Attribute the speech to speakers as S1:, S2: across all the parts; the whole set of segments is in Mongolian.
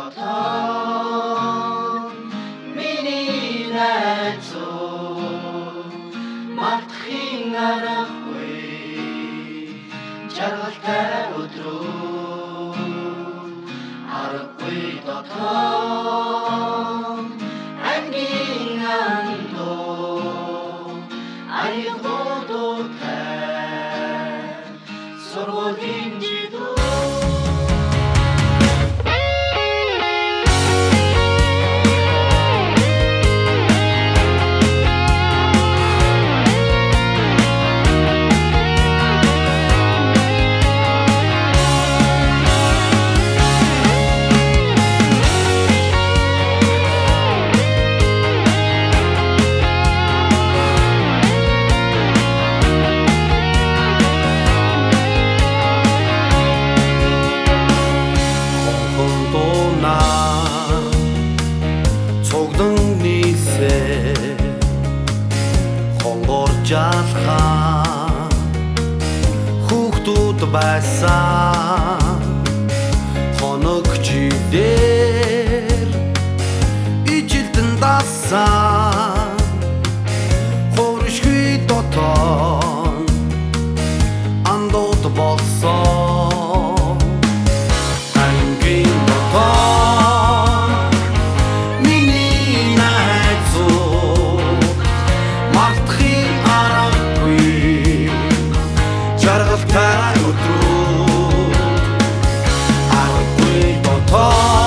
S1: дотоо миний найзуу мартахын аргагүй жаргалтай өдрөө аргагүй дотоо ангийн андоо аягуудтай сургуулийн
S2: жалхаа хүүхдүүд байсан жаргалтай өдрөө аргагүй дотон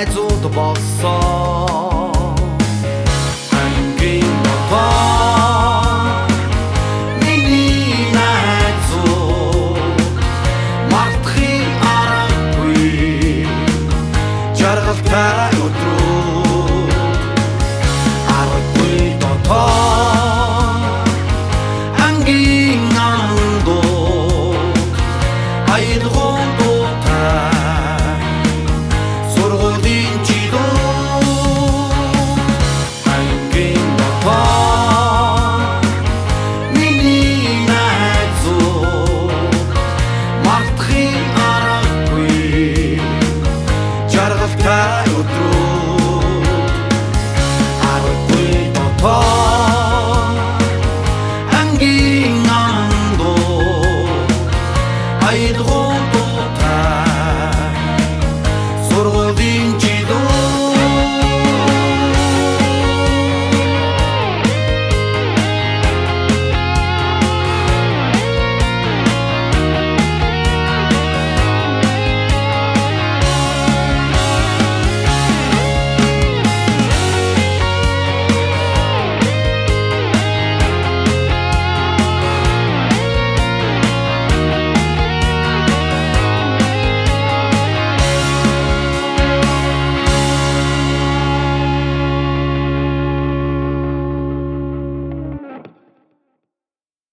S2: найзууд болсон. Хамгийн мото миний найзууд. Мартхи арахгүй жаргалтай Hydro